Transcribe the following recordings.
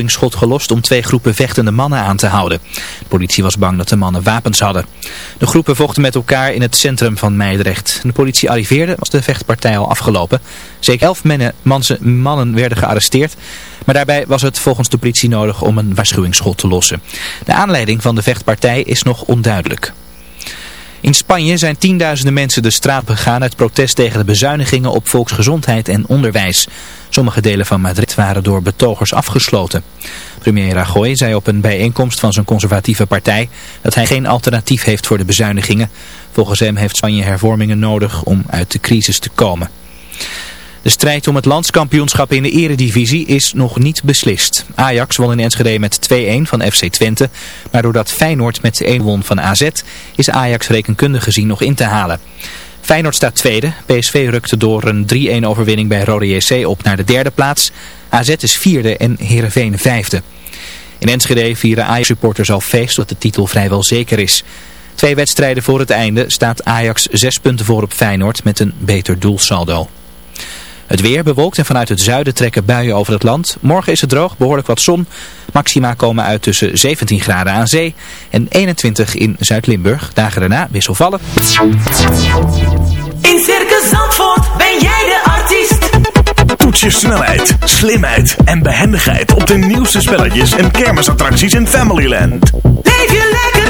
waarschuwingsschot gelost om twee groepen vechtende mannen aan te houden. De politie was bang dat de mannen wapens hadden. De groepen vochten met elkaar in het centrum van Meidrecht. De politie arriveerde was de vechtpartij al afgelopen. Zeker elf mannen, mannen werden gearresteerd. Maar daarbij was het volgens de politie nodig om een waarschuwingsschot te lossen. De aanleiding van de vechtpartij is nog onduidelijk. In Spanje zijn tienduizenden mensen de straat begaan uit protest tegen de bezuinigingen op volksgezondheid en onderwijs. Sommige delen van Madrid waren door betogers afgesloten. Premier Rajoy zei op een bijeenkomst van zijn conservatieve partij dat hij geen alternatief heeft voor de bezuinigingen. Volgens hem heeft Spanje hervormingen nodig om uit de crisis te komen. De strijd om het landskampioenschap in de eredivisie is nog niet beslist. Ajax won in Enschede met 2-1 van FC Twente. Maar doordat Feyenoord met 1 won van AZ is Ajax rekenkundig gezien nog in te halen. Feyenoord staat tweede. PSV rukte door een 3-1 overwinning bij Rode JC op naar de derde plaats. AZ is vierde en Heerenveen vijfde. In Enschede vieren Ajax-supporters al feest dat de titel vrijwel zeker is. Twee wedstrijden voor het einde staat Ajax zes punten voor op Feyenoord met een beter doelsaldo. Het weer bewolkt en vanuit het zuiden trekken buien over het land. Morgen is het droog, behoorlijk wat zon. Maxima komen uit tussen 17 graden aan zee en 21 in Zuid-Limburg. Dagen daarna wisselvallen. In Circus Zandvoort ben jij de artiest. Toets je snelheid, slimheid en behendigheid op de nieuwste spelletjes en kermisattracties in Familyland. Leef je lekker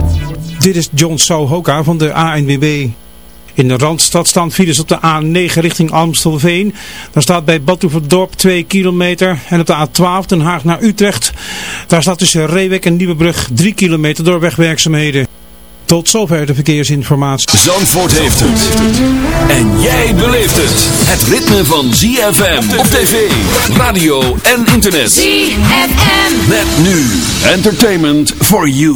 Dit is John Souhoka van de ANWB. In de Randstad staan files op de A9 richting Amstelveen. Daar staat bij Badhoevedorp 2 kilometer. En op de A12 Den Haag naar Utrecht. Daar staat tussen Reewek en Nieuwebrug 3 kilometer door wegwerkzaamheden. Tot zover de verkeersinformatie. Zandvoort heeft het. En jij beleeft het. Het ritme van ZFM op tv, radio en internet. ZFM. Met nu. Entertainment for you.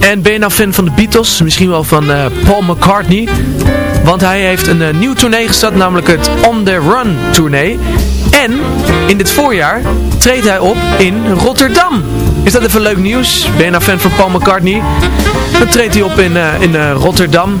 En ben je nou fan van de Beatles? Misschien wel van uh, Paul McCartney. Want hij heeft een uh, nieuw tournee gestart, namelijk het On The Run tournee. En in dit voorjaar treedt hij op in Rotterdam. Is dat even leuk nieuws? Ben je nou fan van Paul McCartney? Dan treedt hij op in, uh, in Rotterdam.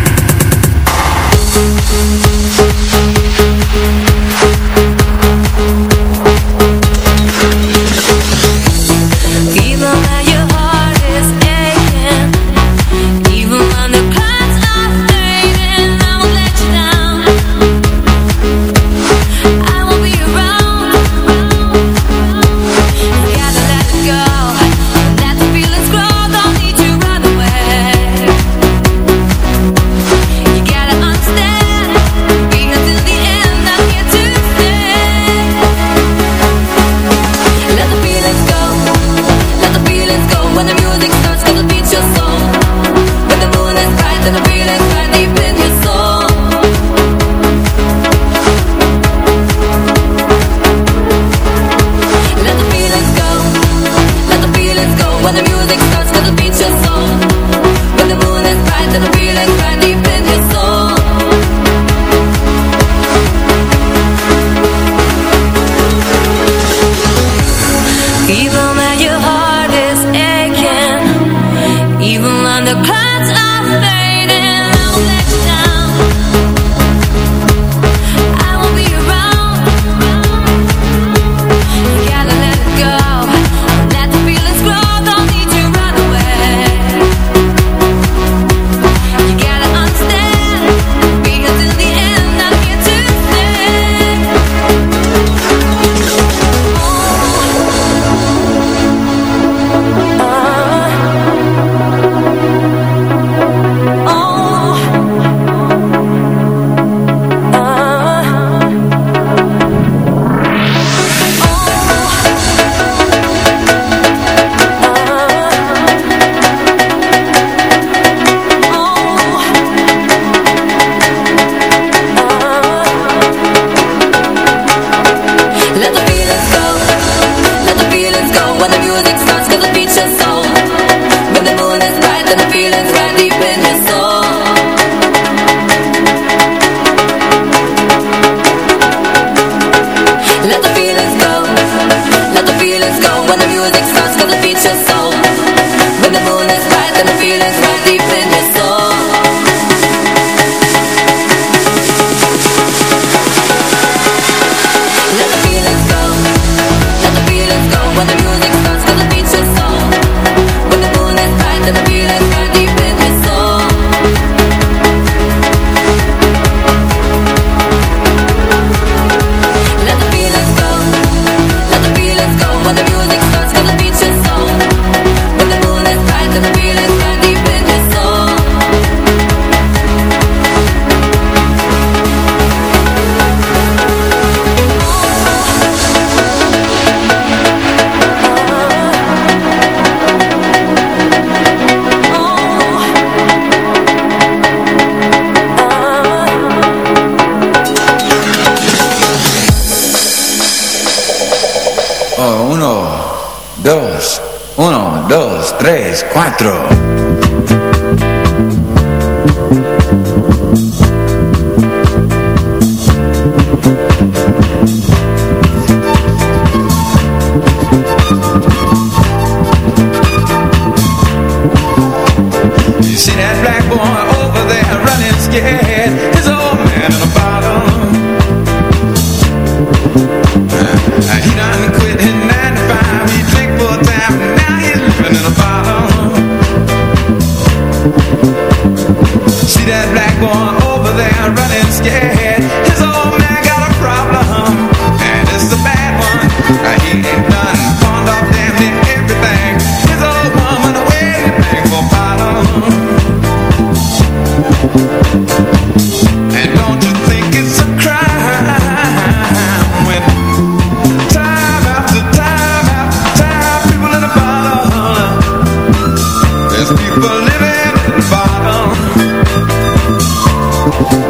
Just people living in the bottom.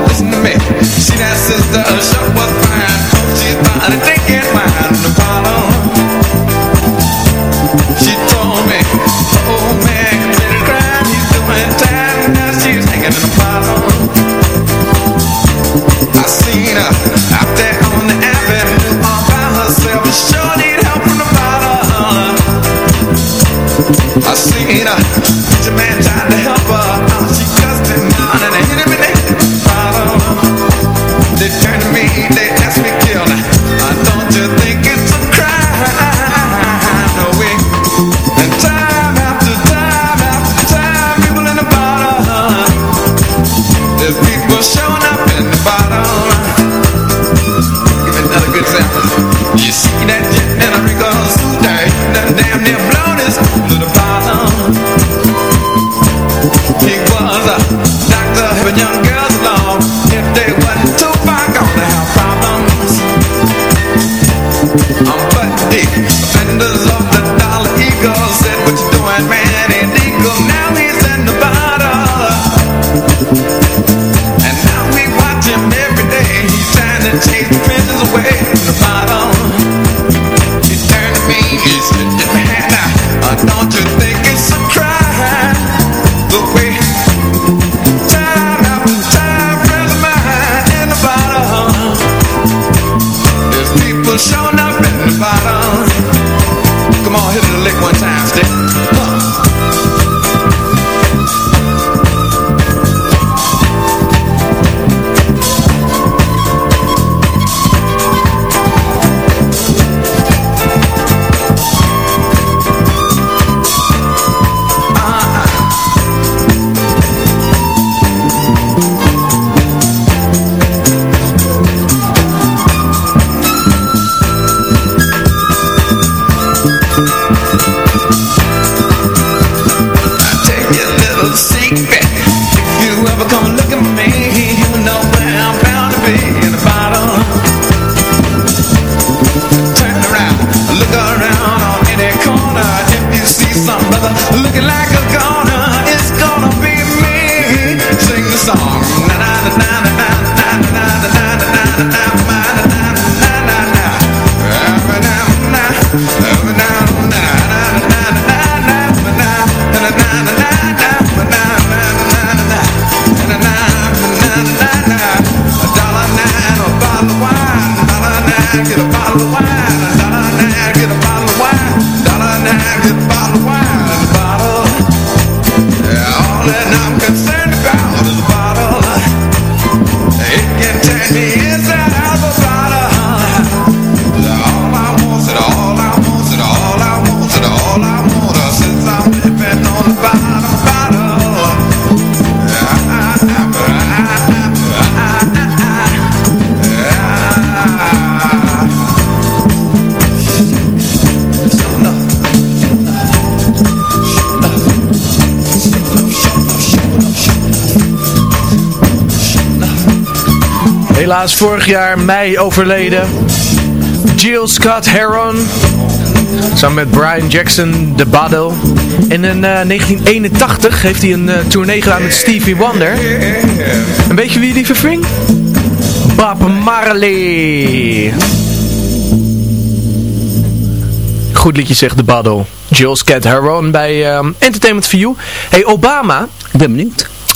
Listen to me. See that sister, shut was fine. Hope she's finally taking helaas vorig jaar mei overleden. Jill Scott Heron. Samen met Brian Jackson, de Bado. En in 1981 eh, heeft hij een uh, tournee gedaan met Stevie Wonder. En weet je wie die verving? Bob Marley. Goed liedje zegt de Bado. Jill Scott Heron bij eh, Entertainment for You. Hey Obama. Ik ben benieuwd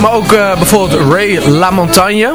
Maar ook eh, bijvoorbeeld Ray LaMontagne.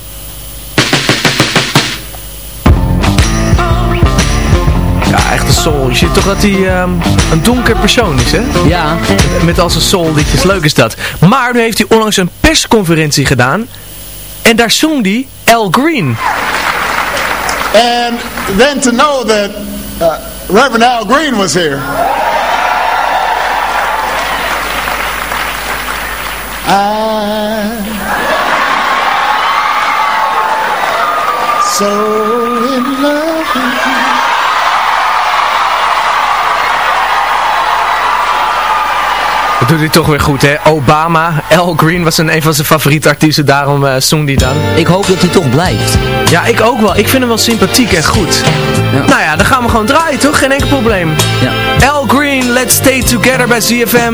Soul. Je ziet toch dat hij ehm, een donker persoon is, hè? Ja. Met al zijn soul liedjes. Leuk is dat. Maar nu heeft hij onlangs een persconferentie gedaan. En daar zong hij Al Green. And then to know that uh, Reverend Al Green was here. I so in love doet hij toch weer goed, hè? Obama, Al Green was een, een van zijn favoriete artiesten. Daarom eh zong hij dan. Ik hoop dat hij toch blijft. Ja, ik ook wel. Ik vind hem wel sympathiek en goed. Ja. Nou ja, dan gaan we gewoon draaien, toch? Geen enkel probleem. Ja. Al Green, Let's Stay Together bij ZFM.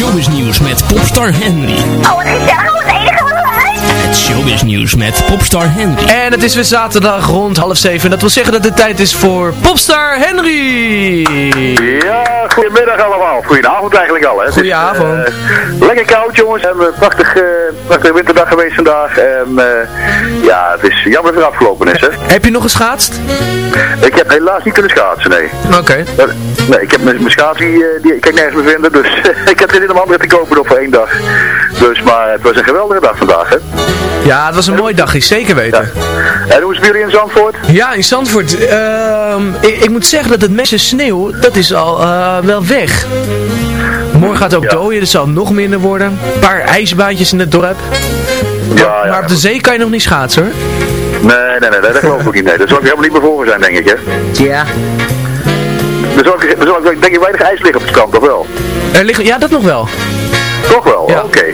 Showbiz nieuws met popstar Henry. Oh, wat gezellig. Oh, het enige wat. Het showbiz nieuws met popstar Henry. En het is weer zaterdag rond half zeven. Dat wil zeggen dat het tijd is voor Popstar Henry. Ja, goedemiddag allemaal. Goedenavond eigenlijk al, hè. Goedenavond. Is, eh, lekker koud, jongens. We hebben een prachtig, eh, prachtige winterdag geweest vandaag. En eh, ja, het is jammer dat het afgelopen is, hè. Heb je nog geschaatst? Ik heb helaas niet kunnen schaatsen, nee. Oké. Eh, Nee, ik heb mijn schaats, die, eh, die ik kan ik nergens meer vinden. Dus ik heb er niet om andere te kopen nog voor één dag. Dus, maar het was een geweldige dag vandaag, hè. Ja, het was een mooi dagje, zeker weten. En hoe is het bij jullie in Zandvoort? Ja, in Zandvoort. ehm, ik, ik moet zeggen dat het meeste sneeuw, dat is al eh, wel weg. Morgen gaat het ook dooien, dus zal nog minder worden. Een paar ijsbaantjes in het dorp. Ja, ja. Maar op de zee kan je nog niet schaatsen hoor. Nee, nee, nee, dat geloof ik ook niet. Nee, daar zal ik helemaal niet meer voor zijn, denk ik, hè. Ja. Er zal, er zal denk ik weinig ijs liggen op het strand, of wel? Er liggen, ja, dat nog wel. Toch wel? Oké.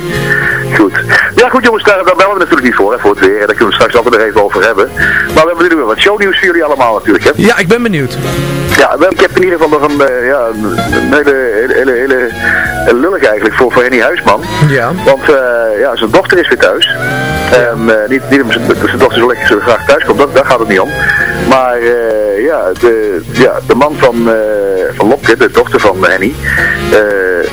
Goed. Ja goed jongens, daar, daar bellen we natuurlijk niet voor, hè, voor het weer. Daar kunnen we straks altijd nog even over hebben. Maar we hebben nu weer wat shownieuws voor jullie allemaal natuurlijk, hè. Ja, ik ben benieuwd. Ja, ik heb in ieder geval nog een, eh, ja, een hele, hele, hele, hele lullig eigenlijk voor, voor Henny Huisman. Ja. Want eh, ja, zijn dochter is weer thuis. Eh, niet, niet omdat zijn, zijn dochter zo lekker zo graag thuis komt, dat, daar gaat het niet om. Maar ja, de, ja, de man van, van Lopke, de dochter van Henny, eh,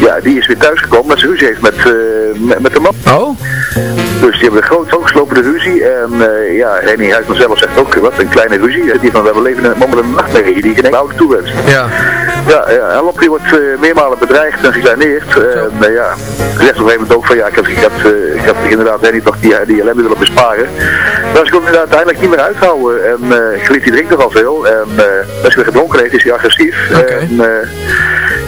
ja, die is weer thuisgekomen met zijn ruzie heeft met, eh, met, met de man. Oh? Dus die hebben een groot hoogslopende ruzie. En eh, ja, Henny Huisman zelf zegt ook, wat een kleine ruzie. Die van, we leven in een nachtmerrie die geen enkele oude toewenst. Ja. Ja, ja en Lopke wordt eh, meermalen bedreigd en gekleineerd. En ja, ze zegt op een gegeven moment ook van ja, ik had, ik eh, ik had inderdaad Henny toch die, die ellende willen besparen. Maar ze kon hem uiteindelijk niet meer uithouden. En uh, Griet die drinkt nogal veel. En als hij weer gedronken heeft, is hij agressief. En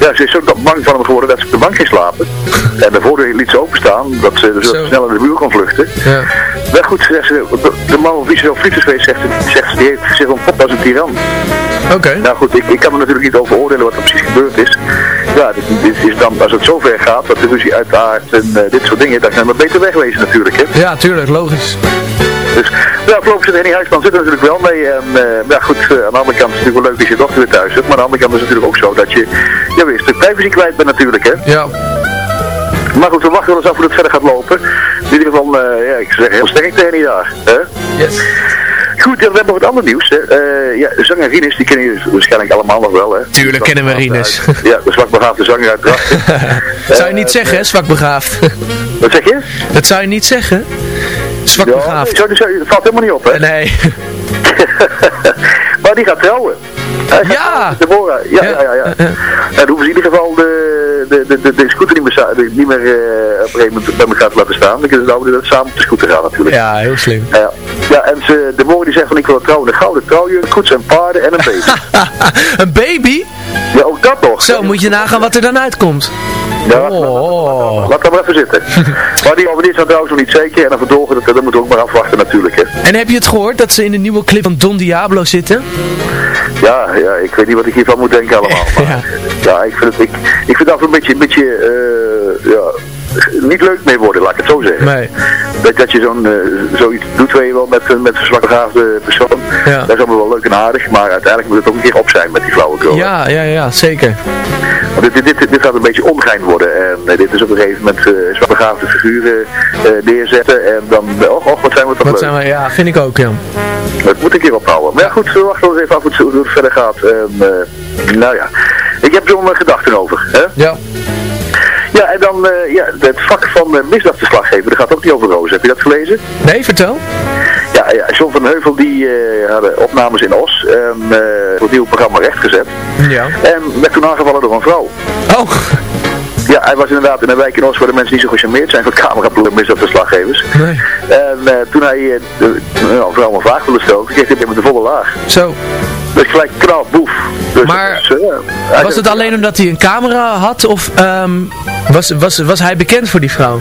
ja, ze is zo bang van hem geworden dat ze op de bank ging slapen. En de voordeur liet ze openstaan, dat ze dus Zo. sneller de muur kon vluchten. Ja. Maar goed, zegt ze, de, man op wie ze zo is geweest, zegt, ze- zegt ze, die heeft zich ontpopt als een tiran. Oké. Nou goed, ik, ik kan er natuurlijk niet over oordelen wat er precies gebeurd is. Ja, dit, dit is dan, als het zover gaat, dat de ruzie uitaardt en eh, dit soort dingen, dan kan we beter wegwezen natuurlijk, hè. Ja, tuurlijk, logisch. Dus ja, voorlopig zit Henny Huisman zit er natuurlijk wel mee. En eh, ja goed, eh, aan de andere kant is het natuurlijk wel leuk als je dochter weer thuis hebt. Maar aan de andere kant is het natuurlijk ook zo dat je ja, weer een stuk privacy kwijt bent natuurlijk, hè. Ja. Maar goed, we wachten wel eens af hoe het verder gaat lopen. In ieder geval, eh, ja, ik zeg heel sterk tegen Henny daar. Hè? Yes. Goed, we hebben nog wat ander nieuws. Hè. Eh, ja, de zanger Rinus, die kennen jullie waarschijnlijk allemaal nog wel. Hè. Tuurlijk kennen we Rinus. Ja, de zwakbegaafde zanger uit Drachten. Dat zou je niet zeggen, hè, zwak begaafd. Wat zeg je? Dat zou je niet zeggen. Zwak Ja, zo, zo, dat valt helemaal niet op, hè? Nee. maar die gaat trouwen. Hij gaat trouwen met Deborah. Ja, ja, ja. ja. En dan hoeven ze in ieder geval de, de, de, de, scooter niet meer, niet meer eh, op een gegeven moment bij elkaar te laten staan. Dan kunnen ze nou samen op de scooter gaan natuurlijk. Ja, heel slim. Ja, ja en ze, de die zegt van ik wil trouwen een gouden trouwjurk, koets en paarden en een baby. Een baby? Ja, ook dat nog. Zo, moet je nagaan wat er dan uitkomt. Ja, laat, laat, dat maar even zitten. maar die is dan trouwens nog niet zeker. En dan verdorgen, dat, dat moeten we ook maar afwachten natuurlijk. Hè. En heb je het gehoord dat ze in de nieuwe clip van Don Diablo zitten? Ja, ja, ik weet niet wat ik hiervan moet denken allemaal. Maar, ja. ik vind het, ik, ik vind dat een beetje, een beetje eh, ja, niet leuk mee worden, laat ik het zo zeggen. Nee. Dat, dat je zo'n eh, zoiets doet, weet je wel, met, met een zwakbegaafde persoon. Ja. Dat is allemaal wel leuk en aardig, maar uiteindelijk moet het ook een keer op zijn met die flauwekul. Ja, ja, ja, zeker. Want dit, dit, dit, dit gaat een beetje ongein worden. En eh, dit is op een gegeven moment eh zwakbegaafde figuren eh, neerzetten. En dan, och, och, wat zijn we toch Wat leuk. zijn we, ja, vind ik ook, ja. Dat moet een keer ophouden. Maar ja, goed, we wachten eens even af hoe het, hoe het verder gaat. En, eh, nou ja, ik heb er wel mijn gedachten over. Hè? Ja. Ja, en dan eh, ja, het vak van uh, misdaadverslaggever, dat gaat ook niet over rozen. Heb je dat gelezen? Nee, vertel. Ja, ja John van Heuvel die eh, hadden opnames in Os en eh voor het nieuwe programma rechtgezet. Ja. En werd toen aangevallen door een vrouw. Oh. Ja, hij was inderdaad in een wijk in Os waar de mensen niet zo gecharmeerd zijn van cameraploegen misdaadverslaggevers. Nee. En toen hij uh, de, nou, vrouw een vraag wilde stoken, kreeg hij met de volle laag. Zo. Dus gelijk knal, boef. Dus Maar dat is, eh, Was het alleen omdat hij een camera had of ehm, was, was, was hij bekend voor die vrouw?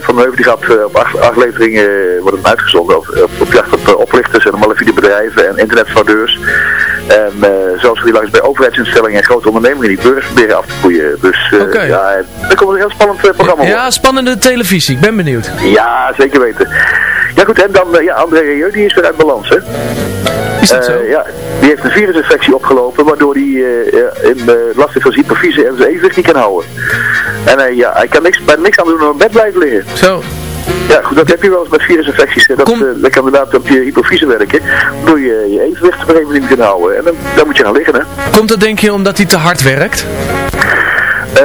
van den Heuvel die gaat eh, op acht, afleveringen eh, wordt het uitgezonden. Op, op, op jacht op eh, oplichters en malafide bedrijven en internetfraudeurs. En eh zoals we die langs bij overheidsinstellingen en grote ondernemingen die burgers proberen af te koeien. Dus eh, ja, er komt een heel spannend eh, programma op. Ja, spannende televisie. Ik ben benieuwd. Ja, zeker weten. Ja goed, en dan, eh, ja, André Rieu, die is weer uit balans, hè? Is dat Eh, zo? Ja, die heeft een virusinfectie opgelopen, waardoor hij eh, in, eh, last heeft van hypofyse en zijn evenwicht niet kan houden. En hij, ja, hij kan niks, bij niks aan doen dan op bed blijven liggen. Zo. Ja, goed, dat heb je wel eens met virusinfecties. hè. Dat, Kom- eh, dat kan inderdaad op je hypofyse werken, waardoor je je evenwicht op een gegeven moment niet kan houden. En dan, dan moet je gaan liggen, hè. Komt dat denk je omdat hij te hard werkt? Eh,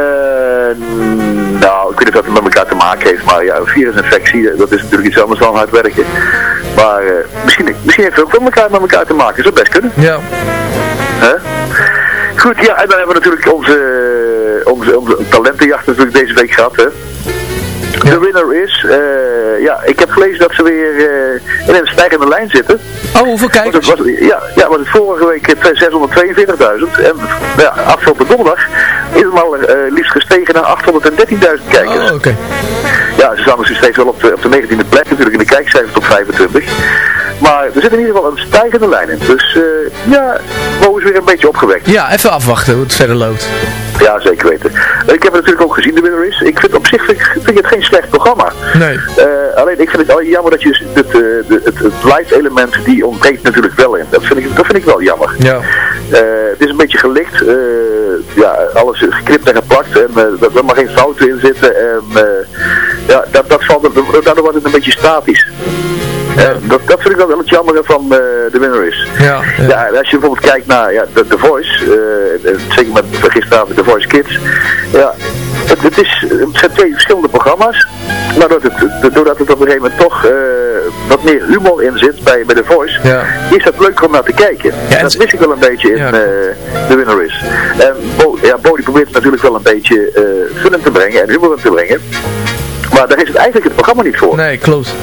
nou, ik weet niet of dat het met elkaar te maken heeft, maar ja, een virusinfectie, eh, dat is natuurlijk iets anders dan hard werken. Maar eh, misschien, misschien heeft het ook wel elkaar met elkaar te maken, zou best kunnen. Ja. Hè? Goed, ja, en dan hebben we natuurlijk onze, onze, onze talentenjacht natuurlijk deze week gehad, hè. De winner is, eh, ja, ik heb gelezen dat ze weer eh, in een stijgende lijn zitten. Oh, hoeveel kijkers? Was ja, ja, was het vorige week eh, 642.000 en ja, afgelopen donderdag is het eh, liefst gestegen naar 813.000 kijkers. Oh, oké. Ja, ze staan dus steeds wel op de, op de 19e plek natuurlijk in de kijkcijfers tot 25. Maar er zit in ieder geval een stijgende lijn in. Dus eh, ja, Mo is weer een beetje opgewekt. Ja, even afwachten hoe het verder loopt. Ja, zeker weten. Ik heb het natuurlijk ook gezien, de winner is. Ik vind op zich vind, ik- vind ik het geen slecht programma. Nee. Eh, alleen ik vind het jammer dat je dus het, eh, het, het live element, die ontbreekt natuurlijk wel in. Dat vind ik, dat vind ik wel jammer. Ja. Het is een beetje gelikt. eh, ja, alles is geknipt en geplakt. En dat er maar geen fouten in zitten. En ja, dat, dat valt, daardoor wordt het een beetje statisch. En dat, dat vind ik wel wel het jammer van eh, de winner is. Ja. Ja, als je bijvoorbeeld kijkt naar ja, The, The Voice, eh, eh, zeker met gisteravond The Voice Kids, ja, het, het, is, het zijn twee verschillende programma's, maar doordat het, doordat het op een gegeven moment toch eh, wat meer humor in zit bij, bij The Voice, Ja. is dat leuk om naar te kijken. Ja, en dat mis ik wel een beetje in Ja. eh The Winner is. En Bo, ja, Bodie probeert het natuurlijk wel een beetje eh fun te brengen en humor in te brengen. Maar daar is het eigenlijk het programma niet voor. Nee, klopt.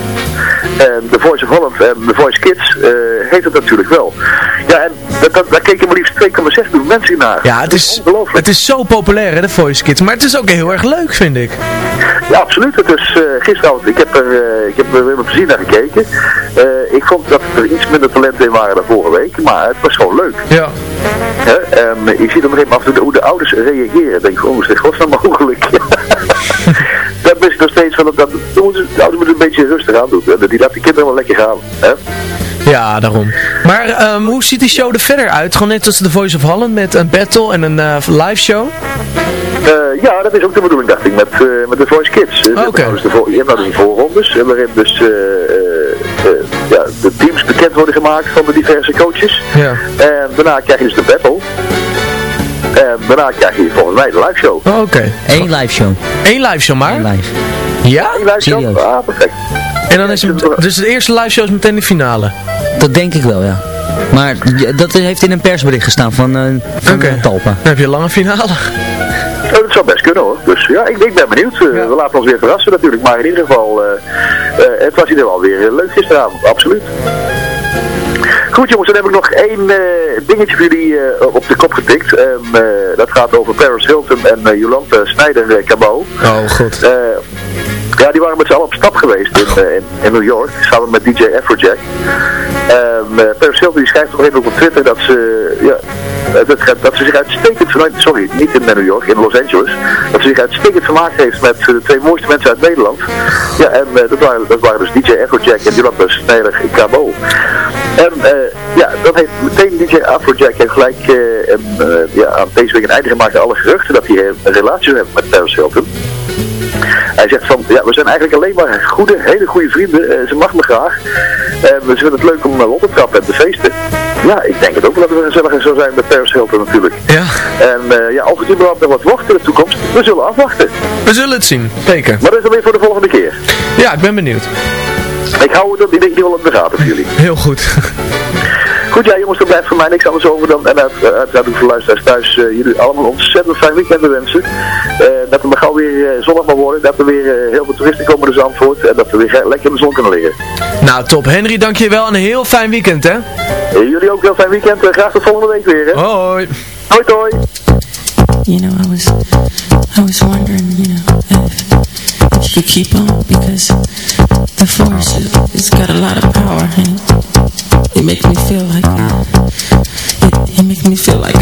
En The Voice of Holland en The Voice Kids eh, heeft het natuurlijk wel. Ja, en dat, dat, daar keken maar liefst 2,6 miljoen mensen naar. Ja, het is, het is zo populair hè, de Voice Kids. Maar het is ook heel erg leuk, vind ik. Ja, absoluut. Het is eh, gisteravond, ik heb er, eh, ik heb er weer met plezier naar gekeken. Ik vond dat er iets minder talenten in waren dan vorige week, maar het was gewoon leuk. Ja. En eh, je ziet op een gegeven moment hoe de ouders reageren. Ik denk, oh, hoe is dit godsnaam mogelijk? van, dat, dat, dan moeten ze- de ouders moeten een beetje rustig aan doen. hè. Die laat de kinderen wel lekker gaan. Hè? Ja, daarom. Maar ehm, hoe ziet die show er verder uit? Gewoon net als The Voice of Holland met een battle en een eh, live show? Eh, ja, dat is ook de bedoeling, dacht ik, met, eh, met de Voice Kids. Je hebt Oké. nou dus je hebt nou dus die voorrondes, waarin dus eh, eh, eh, ja, de teams bekend worden gemaakt van de diverse coaches. Ja. En daarna krijg je dus de battle. En daarna krijg je volgens mij de live show. Oh, Oké. Eén live show. Eén live show maar? Eén live. Ja? Die live show? Ah, perfect. En dan is het, dus de eerste live show is meteen de finale? Dat denk ik wel, ja. Maar dat heeft in een persbericht gestaan van, eh van Oké. eh, Talpa. Dan heb je een lange finale. Dat zou best kunnen hoor. Dus ja, ik, ik ben benieuwd. Eh, We laten ons weer verrassen natuurlijk. Maar in ieder geval, eh, eh, het was in ieder geval weer leuk gisteravond. Absoluut. Goed jongens, dan heb ik nog één eh, dingetje voor jullie eh, op de kop getikt. En, eh, dat gaat over Paris Hilton en Jolante Snijder uh, Cabot. Oh, god. Ja, die waren met z'n allen op stap geweest in, eh, in, in New York, samen met DJ Afrojack. Paris Hilton die schrijft op moment op Twitter dat ze, ja, eh, dat, dat ze zich uitstekend vermaakt, sorry, niet in New York, in Los Angeles, dat ze zich uitstekend vermaakt heeft met de twee mooiste mensen uit Nederland. Ja, en eh, dat, waren, dat waren dus DJ Afrojack en Jolanta Snijder Cabo. En ja, dat heeft meteen DJ Afrojack heeft gelijk eh, ja, aan deze week een einde gemaakt aan alle geruchten dat hij een relatie heeft met Paris. Hij zegt van, ja, we zijn eigenlijk alleen maar goede, hele goede vrienden. Eh, ze mag me graag. En we vinden het leuk om uh, op te trappen en te feesten. Ja, ik denk het ook wel dat we gezelliger zou zijn met Paris Hilton natuurlijk. Ja. En eh, ja, of het überhaupt nog wat wordt in de toekomst, we zullen afwachten. We zullen het zien. Zeker. Maar dat is dan weer voor de volgende keer. Ja, ik ben benieuwd. Ik hou het in ieder geval in de gaten voor jullie. Heel goed. Goed, ja jongens, er blijft voor mij niks anders over dan, en uit- uiteraard voor luisteraars thuis, eh, jullie allemaal een ontzettend fijn weekend te wensen. Eh, dat het maar gauw weer uh, zonnig mag worden, dat er weer uh, heel veel toeristen komen naar Zandvoort en dat we weer lekker in de zon kunnen liggen. Nou, top. Henry, dankjewel en een heel fijn weekend, hè? Uh, jullie ook een heel fijn weekend, uh, graag tot volgende week weer, hè? Hoi. Hoi, hoi. You know, I was, I was wondering, you know, if you could keep on because the force it, it's got a lot of power and it makes me feel like it, it makes me feel like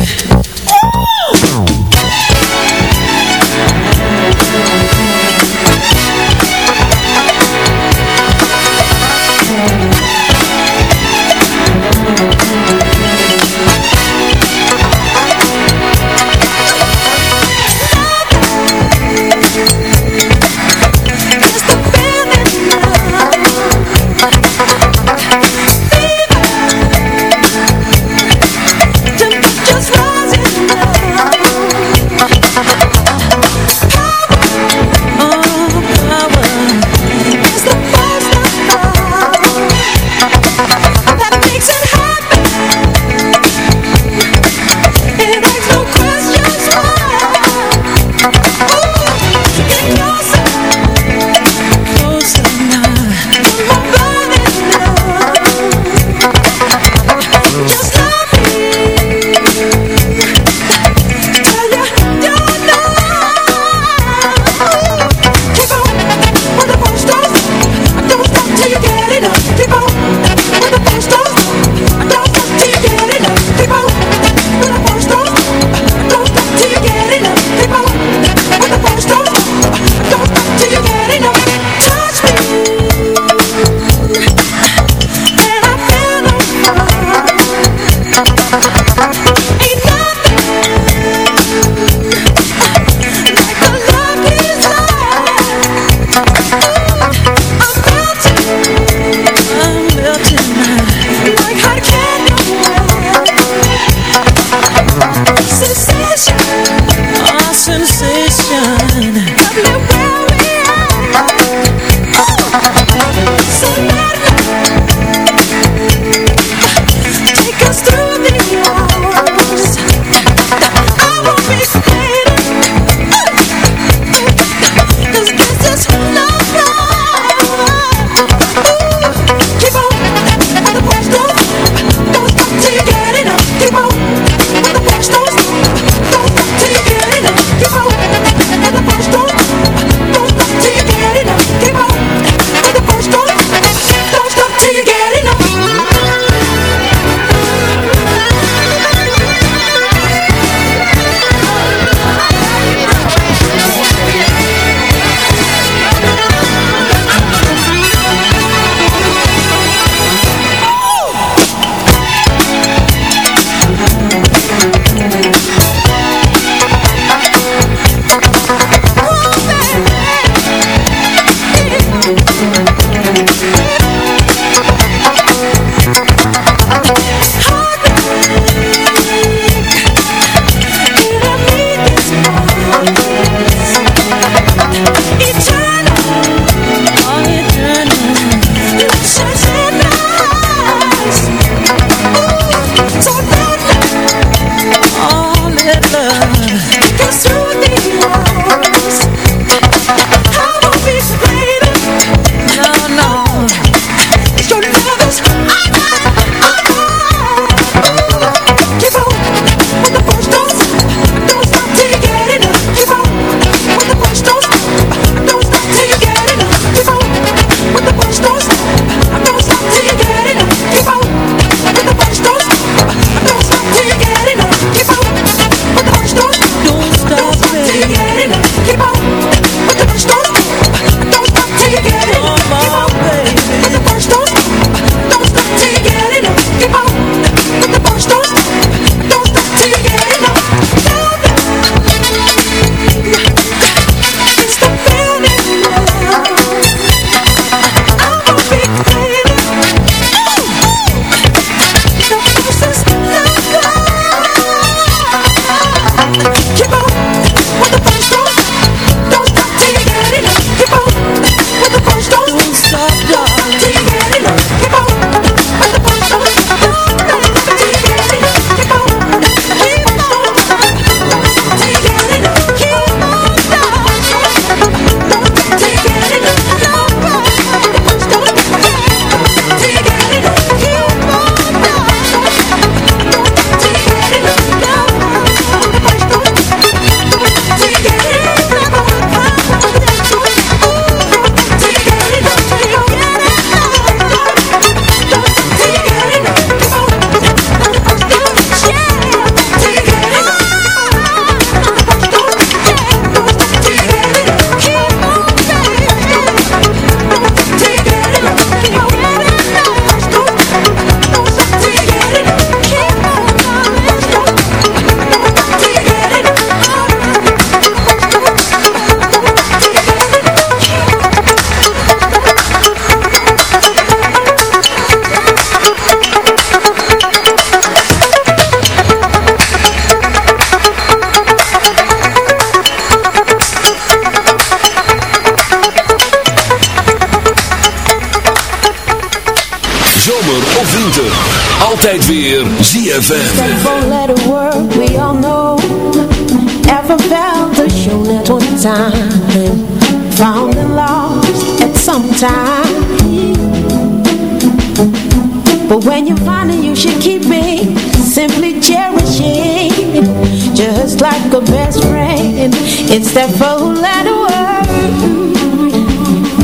It's that four letter word,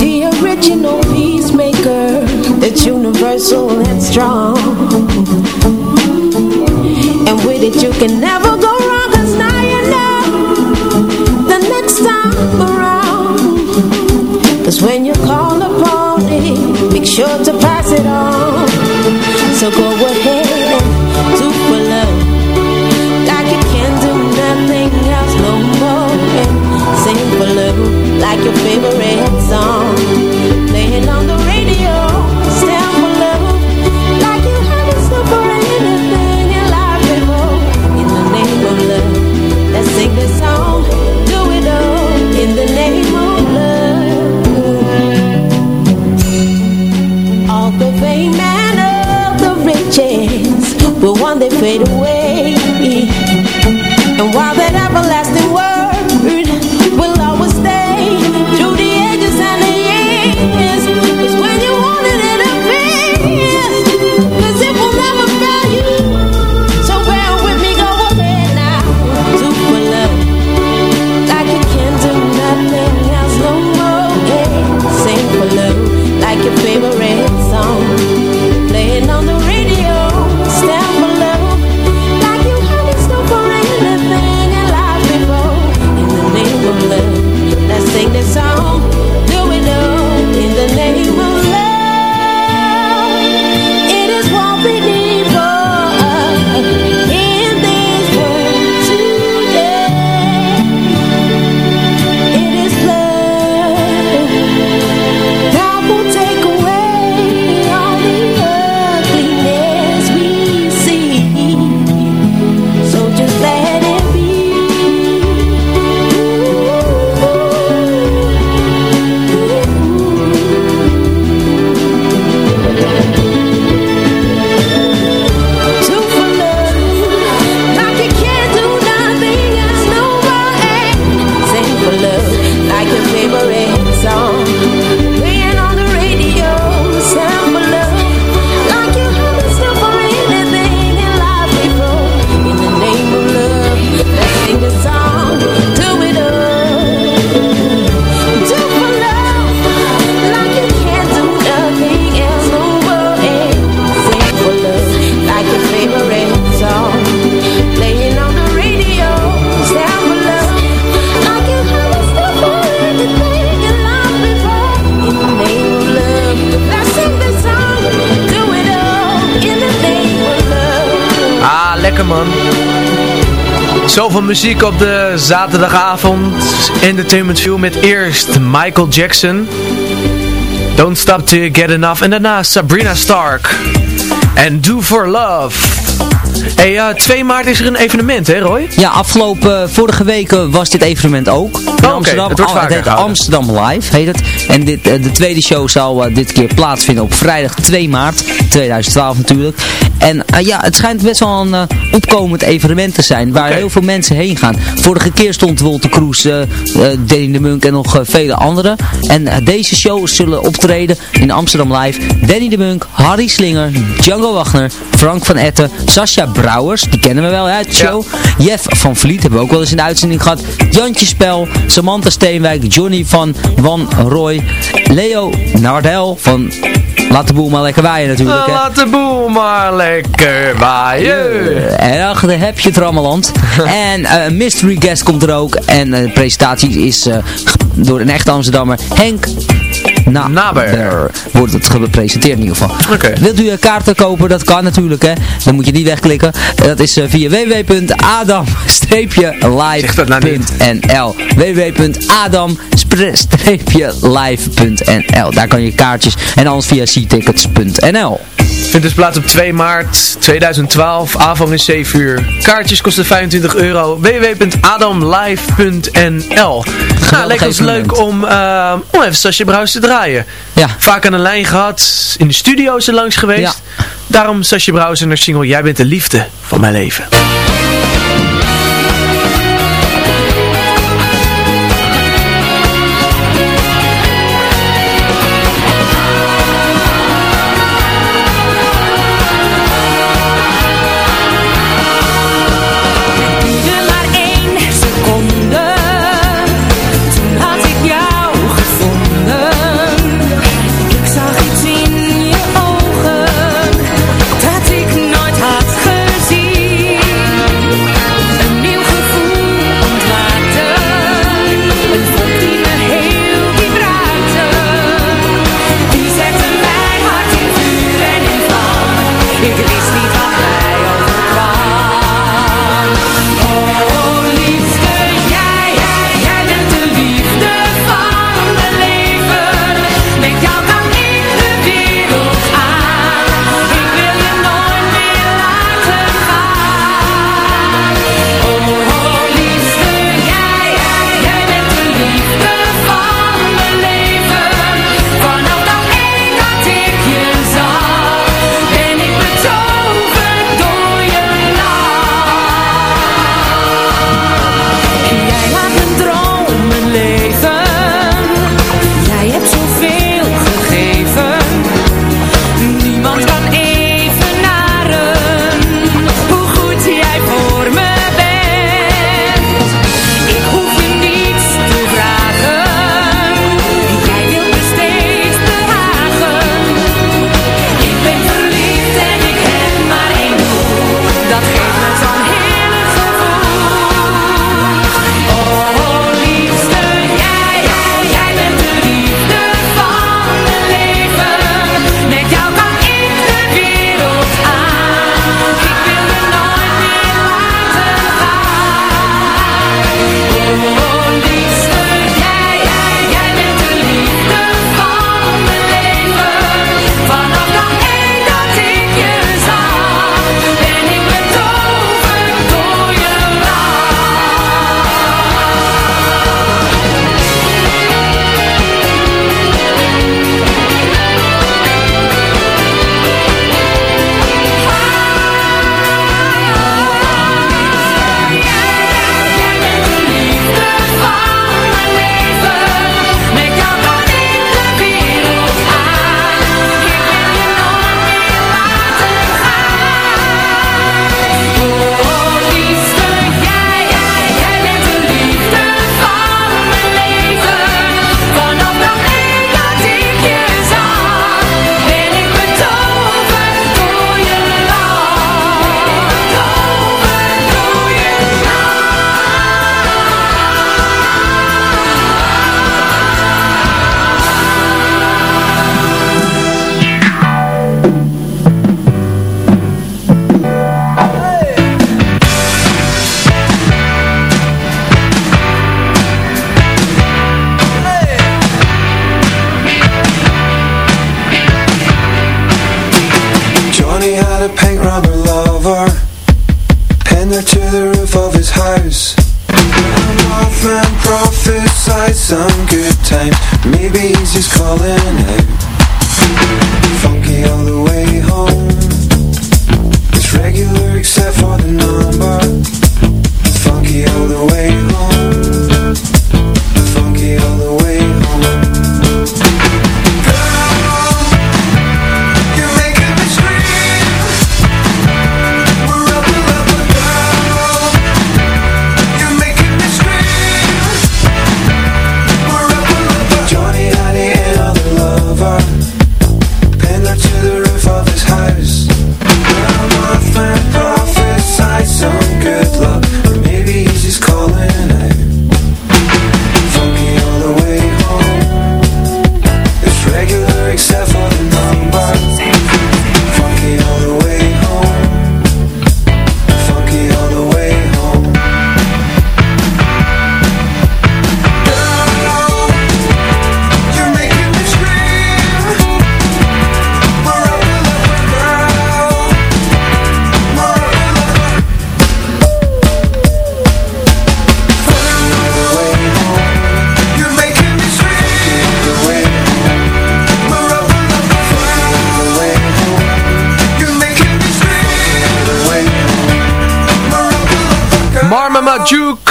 the original peacemaker. That's universal and strong. And with it you can never go wrong Cause now you know The next time around Cause when you call upon it Make sure to pass it on So go Zoveel muziek op de zaterdagavond. Entertainment View met eerst Michael Jackson. Don't Stop You Get Enough. En daarna Sabrina Stark. En Do For Love. Hey, ja, 2 maart is er een evenement, hè Roy? Ja, afgelopen, vorige week eh, was dit evenement ook. In Oh, oké. Het wordt Am- vaker het heet gehouden. Amsterdam Live, heet het. En dit, eh, de tweede show zal eh, dit keer plaatsvinden op vrijdag 2 maart 2012 natuurlijk. En eh, ja, het schijnt best wel een opkomend evenement te zijn, waar heel veel mensen heen gaan. Vorige keer stond Wolter Kroes, Danny de Munk en nog vele anderen. En deze shows zullen optreden in Amsterdam Live. Danny de Munk, Harry Slinger, Django Wagner, Frank van Etten, Sascha Brouwers, die kennen we wel uit de show. Jeff van Vliet hebben we ook wel eens in de uitzending gehad. Jantje Spel, Samantha Steenwijk, Johnny van Van Roy, Leo Nardel van Laat de boel maar lekker waaien natuurlijk. Hè. Laat de boel maar lekker waaien. En achter heb je het Rammeland. en eh, een mystery guest komt er ook. En eh, de presentatie is eh, door een echte Amsterdammer, Henk Naber. Wordt het gepresenteerd in ieder geval. Wilt u eh, kaarten kopen? Dat kan natuurlijk hè. Dan moet je niet wegklikken. Dat is eh, via www.adam-live.nl www.adam-live.nl Daar kan je kaartjes en anders via ctickets.nl Vindt dus plaats op 2 maart 2012, avond is 7 uur. Kaartjes kosten 25 euro. www.adamlive.nl Nou, lekker leuk om, eh, om even Sasje Bruis te draaien. Ja. Vaak aan de lijn gehad, in de studio's er langs geweest. Ja. Daarom Sasje Bruis en haar single Jij bent de liefde van mijn leven.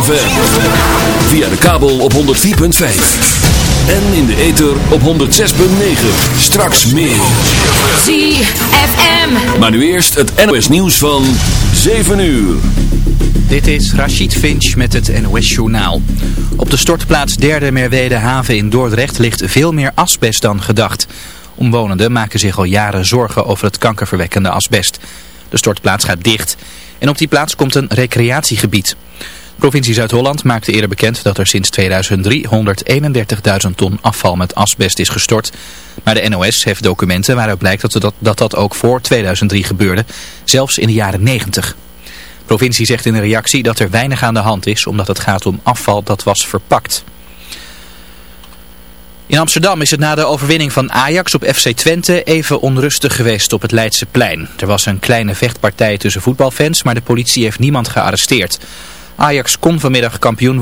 ZFM. Via de kabel op 104.5. En in de ether op 106.9. Straks meer. ZFM. Maar nu eerst het NOS nieuws van 7 uur. Dit is Rachid Finch met het NOS-journaal. Op de stortplaats Derde Merwede Haven in Dordrecht ligt veel meer asbest dan gedacht. Omwonenden maken zich al jaren zorgen over het kankerverwekkende asbest. De stortplaats gaat dicht en op die plaats komt een recreatiegebied. Provincie Zuid-Holland maakte eerder bekend dat er sinds 2003 131.000 ton afval met asbest is gestort. Maar de NOS heeft documenten waaruit blijkt dat dat, dat dat ook voor 2003 gebeurde, zelfs in de jaren 90. De provincie zegt in een reactie dat er weinig aan de hand is omdat het gaat om afval dat was verpakt. In Amsterdam is het na de overwinning van Ajax op FC Twente even onrustig geweest op het Leidseplein. Er was een kleine vechtpartij tussen voetbalfans, maar de politie heeft niemand gearresteerd. Ajax kon vanmiddag kampioen worden.